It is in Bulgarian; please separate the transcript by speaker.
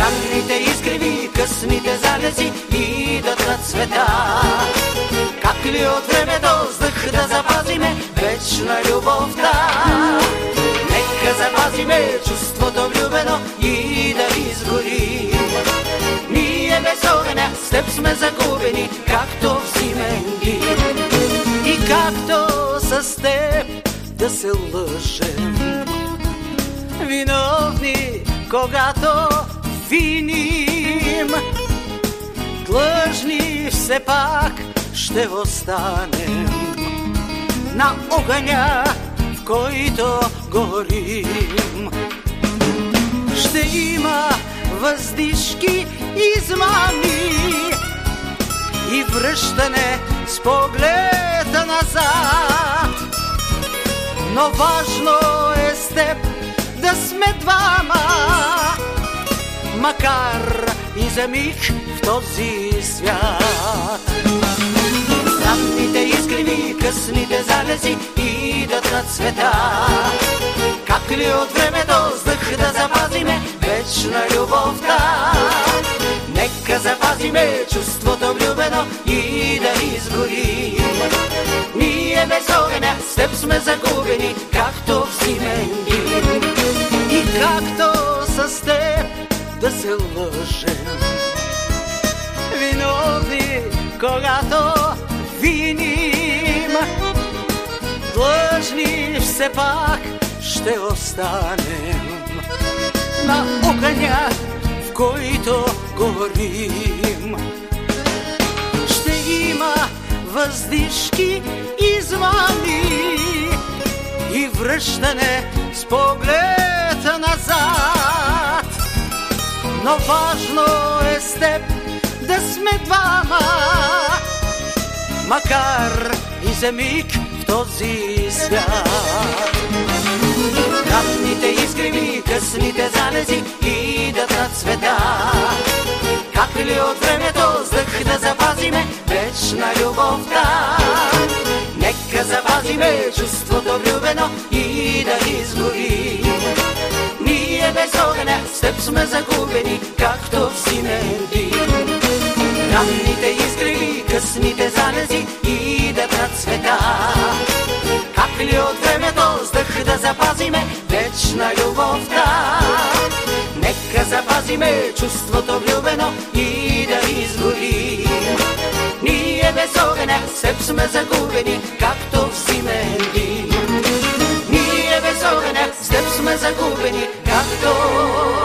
Speaker 1: Ранните изкриви, късните залези идат на цвета. Как ли от времето въздух да запазиме вечна любовта? Нека запазиме чувството влюбено и да изгори. Ние без огъня с теб сме загубени, както в зимен дим. И както с теб да се лъжем. Виновни, когато виним, длъжни все пак ще останем на огъня, в който горим. Ще има въздишки измами и връщане с погледа назад. Но важно е с теб да сме двама, макар и за миг в този свят. Странните изкриви, късните залези идат на цвета. Как ли от времето с да запазиме вечна любовта? Нека запазиме чувството влюбено и да изгорим. Ние без огъня с теб сме загубени, както в зимен. И както с теб да се лъжем. Виновни, когато виним, длъжни все пак ще останем на огъня, в който горим. Ще има въздишки измами и връщане с поглед назад. Но важно е с теб да сме двама, макар и за миг в този свят. Ранните изкриви, късните залези идат на цвета. Как ли от времето с да запазиме вечна любовта? Нека запазиме чувството влюбено и да с теб сме загубени, както в дим. Ранните изгреви, късните залези идат на цвета. Как ли от времето с да запазиме вечна любовта? Нека запазиме чувството влюбено и да изгорим. Ние без огъня с теб сме загубени, както в дим. Ние без огъня с теб сме загубени, както